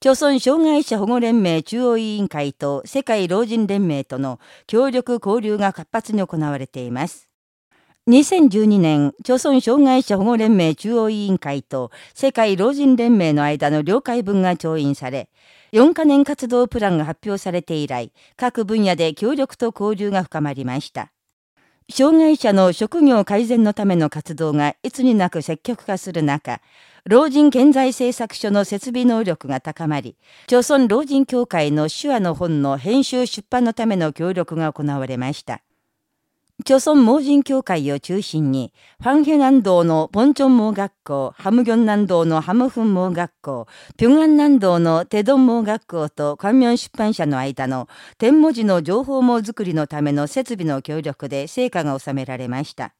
朝鮮障害者保護連盟中央委員会と世界老人連盟との協力交流が活発に行われています。2012年、朝鮮障害者保護連盟中央委員会と世界老人連盟の間の了解文が調印され、4カ年活動プランが発表されて以来、各分野で協力と交流が深まりました。障害者の職業改善のための活動がいつになく積極化する中、老人健在製作所の設備能力が高まり、朝鮮老人協会の手話の本の編集出版のための協力が行われました。朝鮮盲人協会を中心に、ファンヘ南道のポンチョン盲学校、ハムギョン南道のハムフン盲学校、ピョンアン南道のテドン盲学校と官民出版社の間の天文字の情報網づくりのための設備の協力で成果が収められました。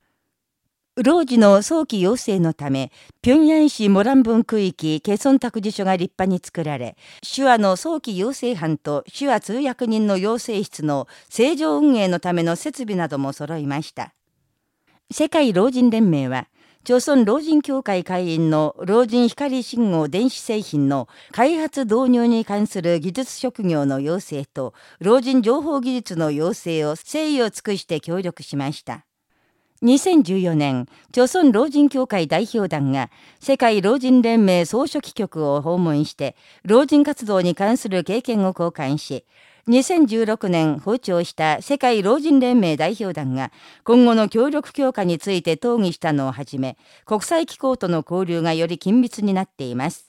老児の早期養成のため、平壌市モラン分区域ケソン託児所が立派に作られ、手話の早期養成班と手話通訳人の養成室の正常運営のための設備なども揃いました。世界老人連盟は、朝鮮老人協会会員の老人光信号電子製品の開発導入に関する技術職業の養成と老人情報技術の養成を誠意を尽くして協力しました。2014年、朝鮮老人協会代表団が世界老人連盟総書記局を訪問して、老人活動に関する経験を交換し、2016年訪朝した世界老人連盟代表団が今後の協力強化について討議したのをはじめ、国際機構との交流がより緊密になっています。